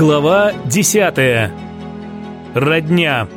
Глава 10. Родня.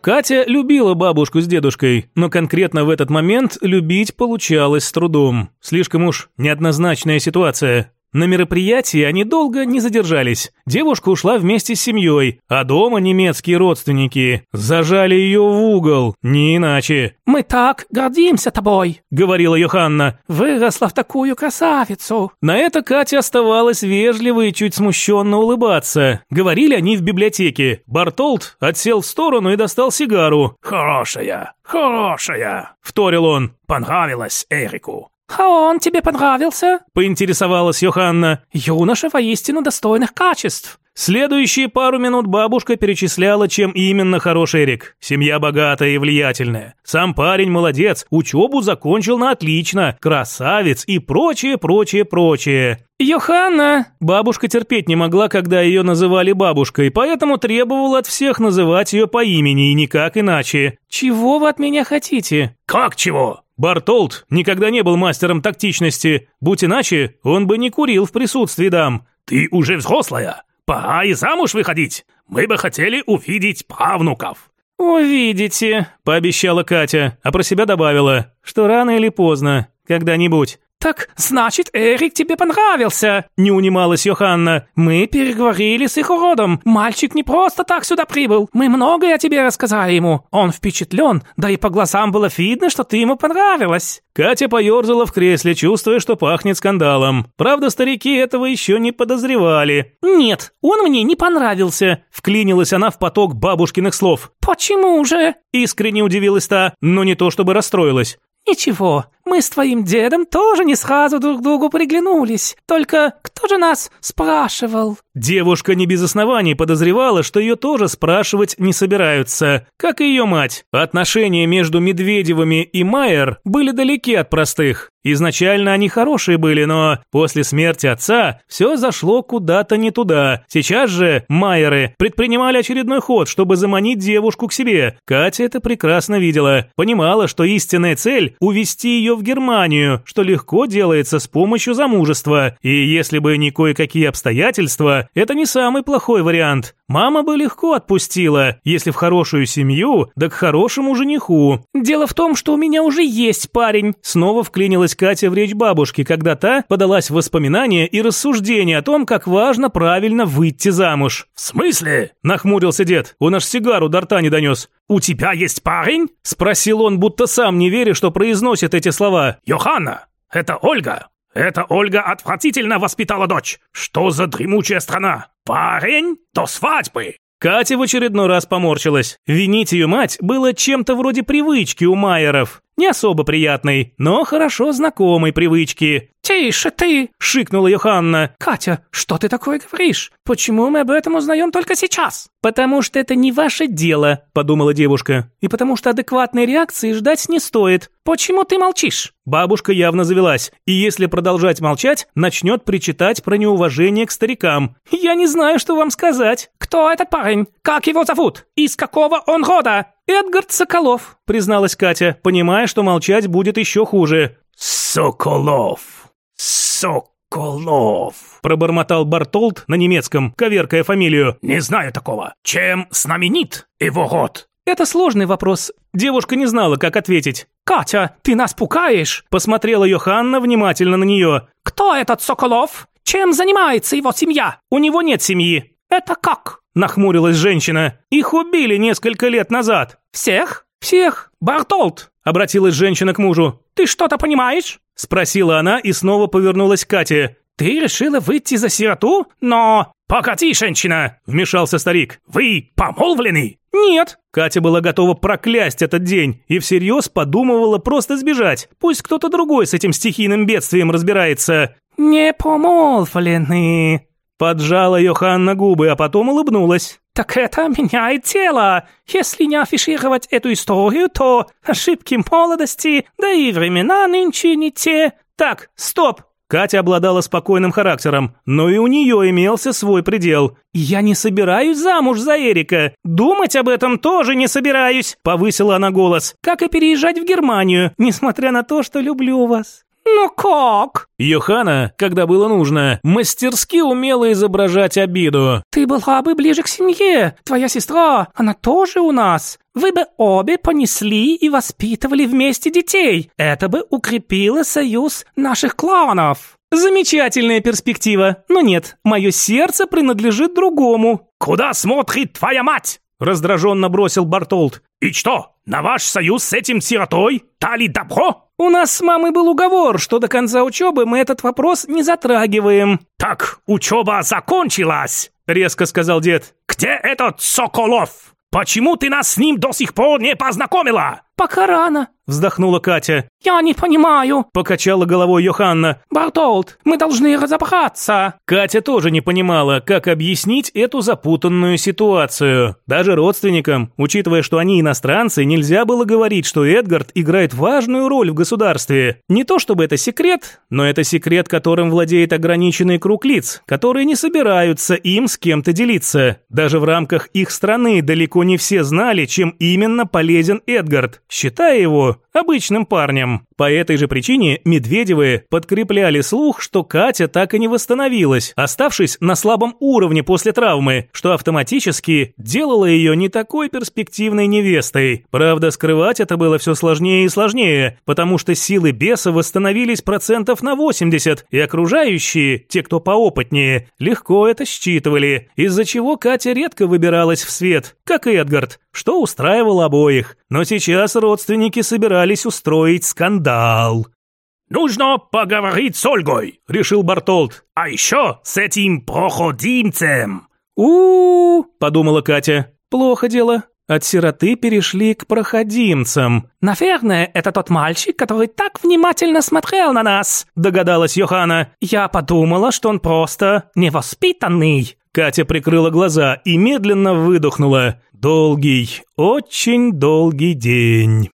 Катя любила бабушку с дедушкой, но конкретно в этот момент любить получалось с трудом. Слишком уж неоднозначная ситуация. На мероприятии они долго не задержались. Девушка ушла вместе с семьей, а дома немецкие родственники зажали ее в угол, не иначе. «Мы так гордимся тобой», — говорила Йоханна. «Выросла в такую красавицу». На это Катя оставалась вежливо и чуть смущенно улыбаться. Говорили они в библиотеке. Бартолд отсел в сторону и достал сигару. «Хорошая, хорошая», — вторил он. «Понравилась Эрику». «А он тебе понравился?» – поинтересовалась Йоханна. «Юноша воистину достойных качеств». Следующие пару минут бабушка перечисляла, чем именно хорош Эрик. Семья богатая и влиятельная. Сам парень молодец, учебу закончил на отлично, красавец и прочее, прочее, прочее. «Йоханна!» Бабушка терпеть не могла, когда ее называли бабушкой, поэтому требовала от всех называть ее по имени и никак иначе. «Чего вы от меня хотите?» «Как чего?» Бартолд никогда не был мастером тактичности. Будь иначе, он бы не курил в присутствии дам. «Ты уже взрослая. Пора и замуж выходить. Мы бы хотели увидеть правнуков». «Увидите», – пообещала Катя, а про себя добавила, что рано или поздно, когда-нибудь. «Так, значит, Эрик тебе понравился?» – не унималась Йоханна. «Мы переговорили с их уродом. Мальчик не просто так сюда прибыл. Мы многое о тебе рассказали ему. Он впечатлен, да и по глазам было видно, что ты ему понравилась». Катя поерзала в кресле, чувствуя, что пахнет скандалом. Правда, старики этого еще не подозревали. «Нет, он мне не понравился», – вклинилась она в поток бабушкиных слов. «Почему же?» – искренне удивилась та, но не то чтобы расстроилась. «Ничего, мы с твоим дедом тоже не сразу друг другу приглянулись. Только кто же нас спрашивал?» Девушка не без оснований подозревала, что ее тоже спрашивать не собираются, как и ее мать. Отношения между Медведевыми и Майер были далеки от простых. Изначально они хорошие были, но после смерти отца все зашло куда-то не туда. Сейчас же Майеры предпринимали очередной ход, чтобы заманить девушку к себе. Катя это прекрасно видела. Понимала, что истинная цель – увести ее в Германию, что легко делается с помощью замужества. И если бы не кое-какие обстоятельства, это не самый плохой вариант. Мама бы легко отпустила, если в хорошую семью, да к хорошему жениху. Дело в том, что у меня уже есть парень. Снова вклинилась Катя в речь бабушки, когда та подалась в воспоминания и рассуждения о том, как важно правильно выйти замуж. «В смысле?» – нахмурился дед. Он аж сигару до рта не донес. «У тебя есть парень?» – спросил он, будто сам не веря, что произносит эти слова. «Йоханна, это Ольга. Это Ольга отвратительно воспитала дочь. Что за дремучая страна? Парень? До свадьбы!» Катя в очередной раз поморщилась. Винить ее мать было чем-то вроде привычки у Майеров. Не особо приятной, но хорошо знакомой привычки. «Тише ты!» – шикнула Йоханна. «Катя, что ты такое говоришь? Почему мы об этом узнаем только сейчас?» «Потому что это не ваше дело», – подумала девушка. «И потому что адекватной реакции ждать не стоит. Почему ты молчишь?» Бабушка явно завелась, и если продолжать молчать, начнет причитать про неуважение к старикам. «Я не знаю, что вам сказать». «Кто этот парень? Как его зовут? Из какого он рода?» «Эдгард Соколов», призналась Катя, понимая, что молчать будет еще хуже. «Соколов! Соколов!» пробормотал Бартолд на немецком, коверкая фамилию. «Не знаю такого. Чем знаменит его род?» Это сложный вопрос. Девушка не знала, как ответить. «Катя, ты нас пугаешь?» Посмотрела Йоханна внимательно на нее. «Кто этот Соколов? Чем занимается его семья?» «У него нет семьи». «Это как?» Нахмурилась женщина. «Их убили несколько лет назад». «Всех?» «Всех! Бартолд!» – обратилась женщина к мужу. «Ты что-то понимаешь?» – спросила она и снова повернулась к Кате. «Ты решила выйти за сироту? Но...» «Погоди, женщина!» – вмешался старик. «Вы помолвлены?» «Нет». Катя была готова проклясть этот день и всерьез подумывала просто сбежать. Пусть кто-то другой с этим стихийным бедствием разбирается. «Не помолвлены», Поджала Йоханна губы, а потом улыбнулась. «Так это меняет тело. Если не афишировать эту историю, то ошибки молодости, да и времена нынче не те. Так, стоп!» Катя обладала спокойным характером, но и у нее имелся свой предел. «Я не собираюсь замуж за Эрика. Думать об этом тоже не собираюсь», – повысила она голос. «Как и переезжать в Германию, несмотря на то, что люблю вас». «Ну как?» Йохана, когда было нужно, мастерски умела изображать обиду. «Ты была бы ближе к семье. Твоя сестра, она тоже у нас. Вы бы обе понесли и воспитывали вместе детей. Это бы укрепило союз наших кланов». Замечательная перспектива. Но нет, мое сердце принадлежит другому. «Куда смотрит твоя мать?» Раздраженно бросил Бартолд. «И что, на ваш союз с этим сиротой дали добро?» «У нас с мамой был уговор, что до конца учебы мы этот вопрос не затрагиваем». «Так учеба закончилась!» — резко сказал дед. «Где этот Соколов? Почему ты нас с ним до сих пор не познакомила?» «Пока рано», вздохнула Катя. «Я не понимаю», – покачала головой Йоханна. «Бартолд, мы должны разобраться». Катя тоже не понимала, как объяснить эту запутанную ситуацию. Даже родственникам, учитывая, что они иностранцы, нельзя было говорить, что Эдгард играет важную роль в государстве. Не то чтобы это секрет, но это секрет, которым владеет ограниченный круг лиц, которые не собираются им с кем-то делиться. Даже в рамках их страны далеко не все знали, чем именно полезен Эдгард, считая его обычным парнем. По этой же причине Медведевы подкрепляли слух, что Катя так и не восстановилась, оставшись на слабом уровне после травмы, что автоматически делало ее не такой перспективной невестой. Правда, скрывать это было все сложнее и сложнее, потому что силы беса восстановились процентов на 80, и окружающие, те, кто поопытнее, легко это считывали, из-за чего Катя редко выбиралась в свет, как и Эдгард, что устраивало обоих. Но сейчас родственники собирались устроить скандал. «Нужно поговорить с Ольгой», — решил Бартолд. «А еще с этим проходимцем». У, -у, -у подумала Катя. «Плохо дело. От сироты перешли к проходимцам. «Наверное, это тот мальчик, который так внимательно смотрел на нас», – догадалась Йохана. «Я подумала, что он просто невоспитанный». Катя прикрыла глаза и медленно выдохнула. Долгий, очень долгий день.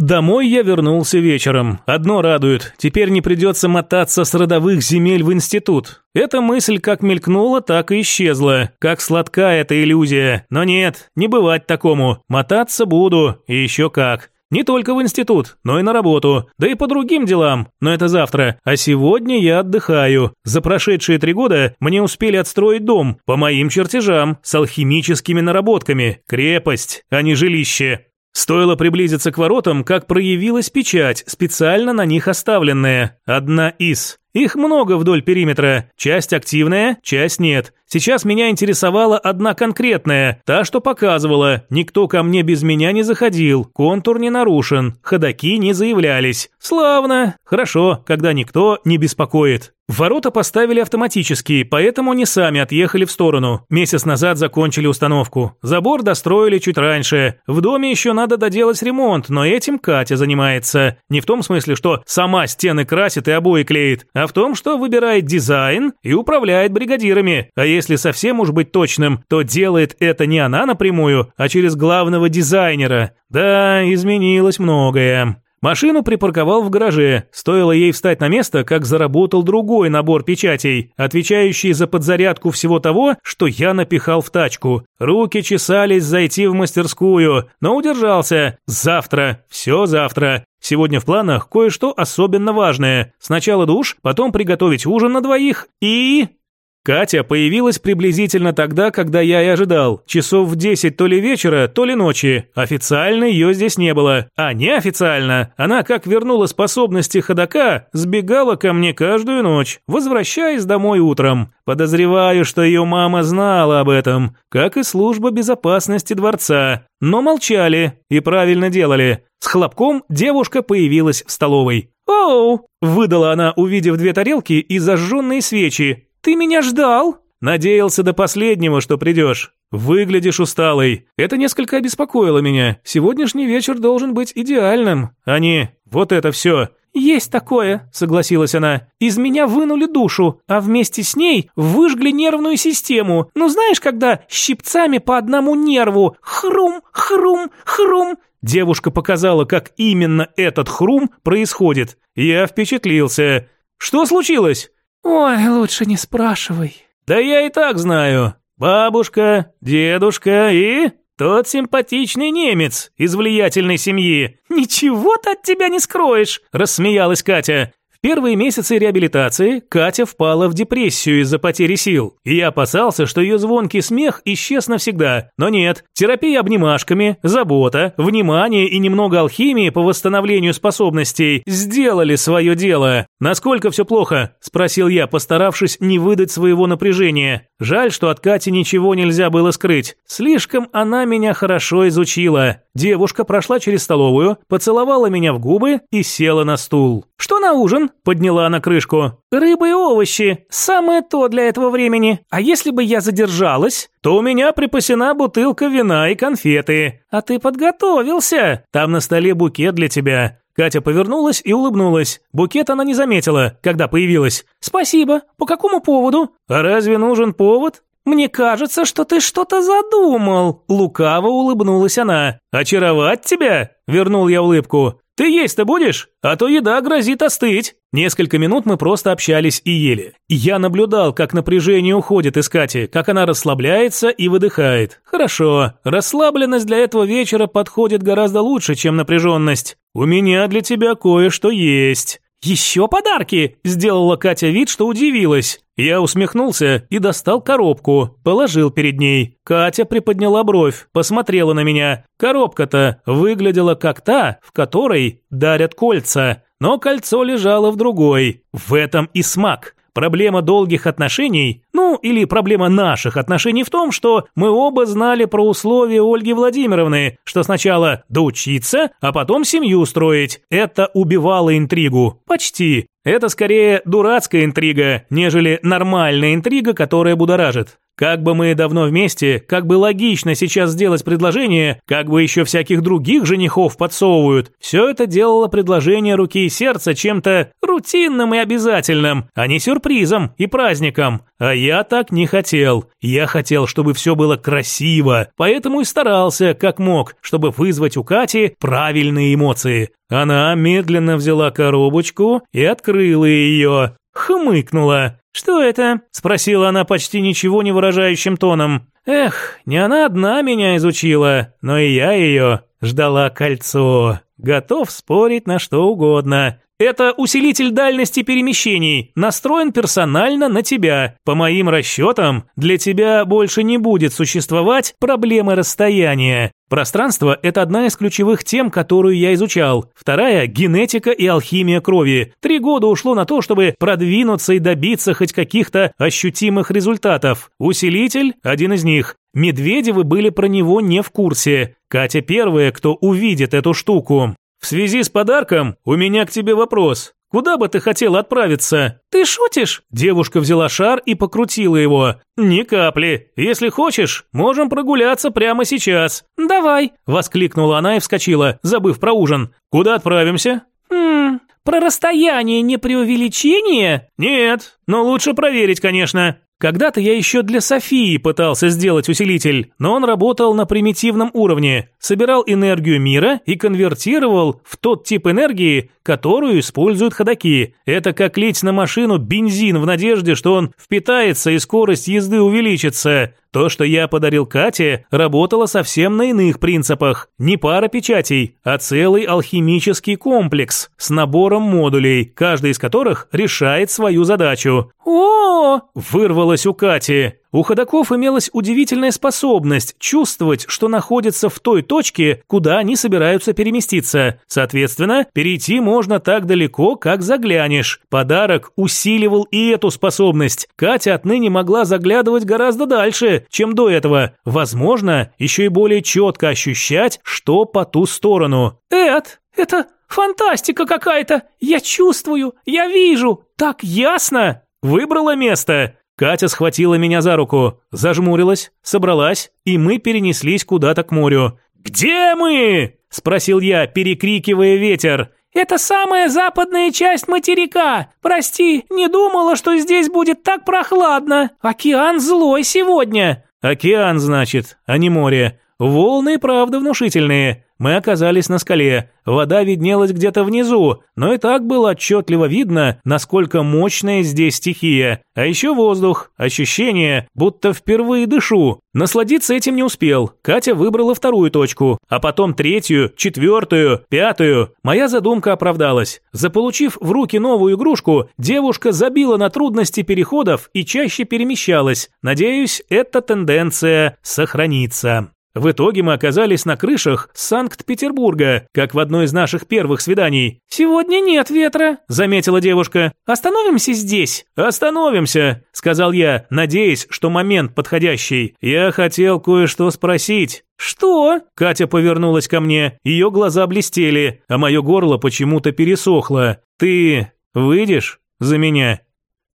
Домой я вернулся вечером. Одно радует, теперь не придется мотаться с родовых земель в институт. Эта мысль как мелькнула, так и исчезла. Как сладка эта иллюзия. Но нет, не бывать такому. Мотаться буду, и еще как. Не только в институт, но и на работу, да и по другим делам, но это завтра. А сегодня я отдыхаю. За прошедшие три года мне успели отстроить дом по моим чертежам с алхимическими наработками. Крепость, а не жилище. Стоило приблизиться к воротам, как проявилась печать, специально на них оставленная. Одна из. Их много вдоль периметра. Часть активная, часть нет. Сейчас меня интересовала одна конкретная, та, что показывала. Никто ко мне без меня не заходил, контур не нарушен, ходаки не заявлялись. Славно. Хорошо, когда никто не беспокоит. Ворота поставили автоматически, поэтому не сами отъехали в сторону. Месяц назад закончили установку. Забор достроили чуть раньше. В доме еще надо доделать ремонт, но этим Катя занимается. Не в том смысле, что сама стены красит и обои клеит, а в том, что выбирает дизайн и управляет бригадирами. А если совсем уж быть точным, то делает это не она напрямую, а через главного дизайнера. Да, изменилось многое. Машину припарковал в гараже. Стоило ей встать на место, как заработал другой набор печатей, отвечающий за подзарядку всего того, что я напихал в тачку. Руки чесались зайти в мастерскую, но удержался. Завтра, все завтра. Сегодня в планах кое-что особенно важное. Сначала душ, потом приготовить ужин на двоих и... Катя появилась приблизительно тогда, когда я и ожидал. Часов в 10 то ли вечера, то ли ночи. Официально ее здесь не было. А неофициально, она, как вернула способности ходока, сбегала ко мне каждую ночь, возвращаясь домой утром. Подозреваю, что ее мама знала об этом, как и служба безопасности дворца. Но молчали и правильно делали. С хлопком девушка появилась в столовой. «Оу!» – выдала она, увидев две тарелки и зажженные свечи. «Ты меня ждал?» «Надеялся до последнего, что придешь. Выглядишь усталой. Это несколько обеспокоило меня. Сегодняшний вечер должен быть идеальным, а не вот это все». «Есть такое», — согласилась она. «Из меня вынули душу, а вместе с ней выжгли нервную систему. Ну знаешь, когда щипцами по одному нерву хрум, хрум, хрум». Девушка показала, как именно этот хрум происходит. Я впечатлился. «Что случилось?» «Ой, лучше не спрашивай». «Да я и так знаю. Бабушка, дедушка и...» «Тот симпатичный немец из влиятельной семьи». «Ничего ты от тебя не скроешь», – рассмеялась Катя. Первые месяцы реабилитации Катя впала в депрессию из-за потери сил, и я опасался, что ее звонкий смех исчез навсегда. Но нет, терапия обнимашками, забота, внимание и немного алхимии по восстановлению способностей сделали свое дело. «Насколько все плохо?» – спросил я, постаравшись не выдать своего напряжения. Жаль, что от Кати ничего нельзя было скрыть. Слишком она меня хорошо изучила. Девушка прошла через столовую, поцеловала меня в губы и села на стул. «Что на ужин?» – подняла она крышку. «Рыба и овощи. Самое то для этого времени. А если бы я задержалась, то у меня припасена бутылка вина и конфеты. А ты подготовился. Там на столе букет для тебя. Катя повернулась и улыбнулась. Букет она не заметила, когда появилась. «Спасибо. По какому поводу?» «А разве нужен повод?» «Мне кажется, что ты что-то задумал», – лукаво улыбнулась она. «Очаровать тебя?» – вернул я улыбку. «Ты есть-то будешь? А то еда грозит остыть». Несколько минут мы просто общались и ели. Я наблюдал, как напряжение уходит из Кати, как она расслабляется и выдыхает. Хорошо, расслабленность для этого вечера подходит гораздо лучше, чем напряженность. У меня для тебя кое-что есть. «Еще подарки!» – сделала Катя вид, что удивилась. Я усмехнулся и достал коробку, положил перед ней. Катя приподняла бровь, посмотрела на меня. Коробка-то выглядела как та, в которой дарят кольца. Но кольцо лежало в другой. В этом и смак. Проблема долгих отношений, ну или проблема наших отношений в том, что мы оба знали про условия Ольги Владимировны, что сначала доучиться, а потом семью строить. Это убивало интригу. Почти. Это скорее дурацкая интрига, нежели нормальная интрига, которая будоражит. Как бы мы давно вместе, как бы логично сейчас сделать предложение, как бы еще всяких других женихов подсовывают, все это делало предложение руки и сердца чем-то рутинным и обязательным, а не сюрпризом и праздником. А я так не хотел. Я хотел, чтобы все было красиво, поэтому и старался, как мог, чтобы вызвать у Кати правильные эмоции. Она медленно взяла коробочку и открыла ее, хмыкнула. «Что это?» – спросила она почти ничего не выражающим тоном. «Эх, не она одна меня изучила, но и я ее ждала кольцо. Готов спорить на что угодно. Это усилитель дальности перемещений, настроен персонально на тебя. По моим расчетам, для тебя больше не будет существовать проблемы расстояния. Пространство – это одна из ключевых тем, которую я изучал. Вторая – генетика и алхимия крови. Три года ушло на то, чтобы продвинуться и добиться хоть каких-то ощутимых результатов. Усилитель – один из них. Медведевы были про него не в курсе. Катя первая, кто увидит эту штуку. В связи с подарком у меня к тебе вопрос. Куда бы ты хотел отправиться? Ты шутишь? Девушка взяла шар и покрутила его. Ни капли. Если хочешь, можем прогуляться прямо сейчас. Давай, воскликнула она и вскочила, забыв про ужин. Куда отправимся? Хм, про расстояние не преувеличение? Нет, но лучше проверить, конечно. Когда-то я еще для Софии пытался сделать усилитель, но он работал на примитивном уровне, собирал энергию мира и конвертировал в тот тип энергии, которую используют ходаки. Это как лить на машину бензин в надежде, что он впитается и скорость езды увеличится. То, что я подарил Кате, работало совсем на иных принципах. Не пара печатей, а целый алхимический комплекс с набором модулей, каждый из которых решает свою задачу. О, вырвалось у Кати. У ходаков имелась удивительная способность чувствовать, что находится в той точке, куда они собираются переместиться. Соответственно, перейти можно так далеко, как заглянешь. Подарок усиливал и эту способность. Катя отныне могла заглядывать гораздо дальше, чем до этого. Возможно, еще и более четко ощущать, что по ту сторону. «Эд, это фантастика какая-то! Я чувствую, я вижу, так ясно!» «Выбрала место!» Катя схватила меня за руку, зажмурилась, собралась, и мы перенеслись куда-то к морю. «Где мы?» – спросил я, перекрикивая ветер. «Это самая западная часть материка. Прости, не думала, что здесь будет так прохладно. Океан злой сегодня». «Океан, значит, а не море. Волны, правда, внушительные. Мы оказались на скале. Вода виднелась где-то внизу, но и так было отчетливо видно, насколько мощная здесь стихия. А еще воздух, ощущение, будто впервые дышу. Насладиться этим не успел. Катя выбрала вторую точку, а потом третью, четвертую, пятую. Моя задумка оправдалась. Заполучив в руки новую игрушку, девушка забила на трудности переходов и чаще перемещалась. Надеюсь, эта тенденция сохранится. В итоге мы оказались на крышах Санкт-Петербурга, как в одной из наших первых свиданий. «Сегодня нет ветра», – заметила девушка. «Остановимся здесь». «Остановимся», – сказал я, надеясь, что момент подходящий. Я хотел кое-что спросить. «Что?» Катя повернулась ко мне, ее глаза блестели, а мое горло почему-то пересохло. «Ты выйдешь за меня?»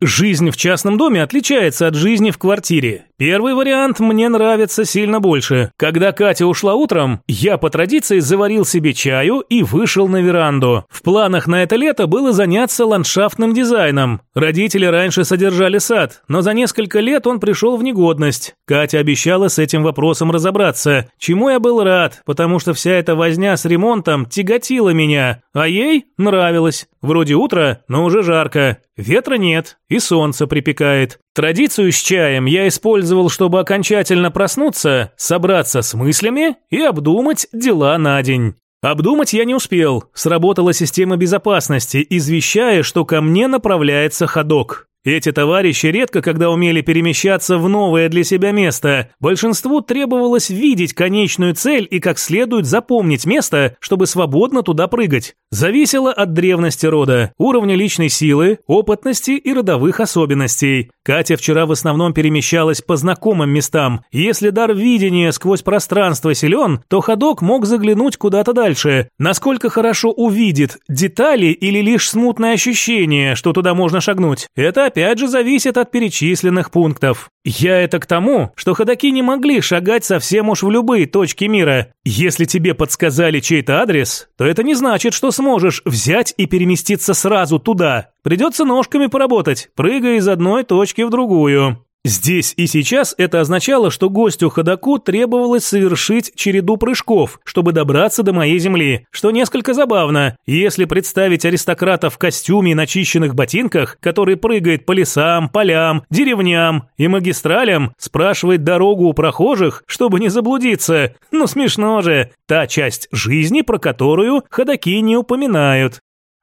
Жизнь в частном доме отличается от жизни в квартире. Первый вариант мне нравится сильно больше. Когда Катя ушла утром, я по традиции заварил себе чаю и вышел на веранду. В планах на это лето было заняться ландшафтным дизайном. Родители раньше содержали сад, но за несколько лет он пришел в негодность. Катя обещала с этим вопросом разобраться, чему я был рад, потому что вся эта возня с ремонтом тяготила меня, а ей нравилось. Вроде утро, но уже жарко. Ветра нет, и солнце припекает. Традицию с чаем я использовал, чтобы окончательно проснуться, собраться с мыслями и обдумать дела на день. Обдумать я не успел. Сработала система безопасности, извещая, что ко мне направляется ходок. Эти товарищи редко когда умели перемещаться в новое для себя место. Большинству требовалось видеть конечную цель и как следует запомнить место, чтобы свободно туда прыгать. Зависело от древности рода, уровня личной силы, опытности и родовых особенностей. Катя вчера в основном перемещалась по знакомым местам. Если дар видения сквозь пространство силен, то ходок мог заглянуть куда-то дальше. Насколько хорошо увидит, детали или лишь смутное ощущение, что туда можно шагнуть. Это опять же зависит от перечисленных пунктов. Я это к тому, что ходаки не могли шагать совсем уж в любые точки мира. Если тебе подсказали чей-то адрес, то это не значит, что сможешь взять и переместиться сразу туда. Придется ножками поработать, прыгая из одной точки в другую. Здесь и сейчас это означало, что гостю ходаку требовалось совершить череду прыжков, чтобы добраться до моей земли, что несколько забавно. Если представить аристократа в костюме и начищенных ботинках, который прыгает по лесам, полям, деревням и магистралям, спрашивает дорогу у прохожих, чтобы не заблудиться. Ну смешно же. Та часть жизни, про которую ходаки не упоминают.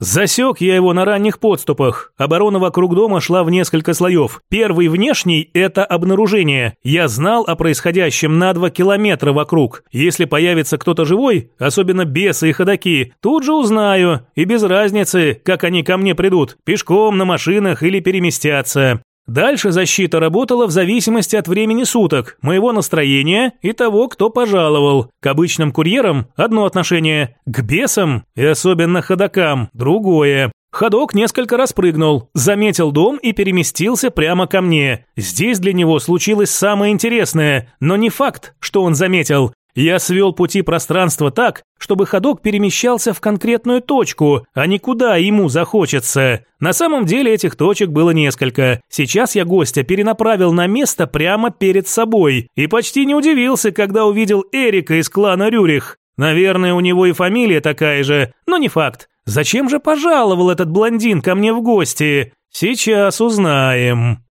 Засек я его на ранних подступах. Оборона вокруг дома шла в несколько слоев. Первый внешний – это обнаружение. Я знал о происходящем на два километра вокруг. Если появится кто-то живой, особенно бесы и ходаки, тут же узнаю. И без разницы, как они ко мне придут – пешком, на машинах или переместятся. Дальше защита работала в зависимости от времени суток, моего настроения и того, кто пожаловал. К обычным курьерам – одно отношение, к бесам и особенно ходокам – другое. Ходок несколько раз прыгнул, заметил дом и переместился прямо ко мне. Здесь для него случилось самое интересное, но не факт, что он заметил. Я свел пути пространства так, чтобы ходок перемещался в конкретную точку, а не куда ему захочется. На самом деле этих точек было несколько. Сейчас я гостя перенаправил на место прямо перед собой и почти не удивился, когда увидел Эрика из клана Рюрих. Наверное, у него и фамилия такая же, но не факт. Зачем же пожаловал этот блондин ко мне в гости? Сейчас узнаем.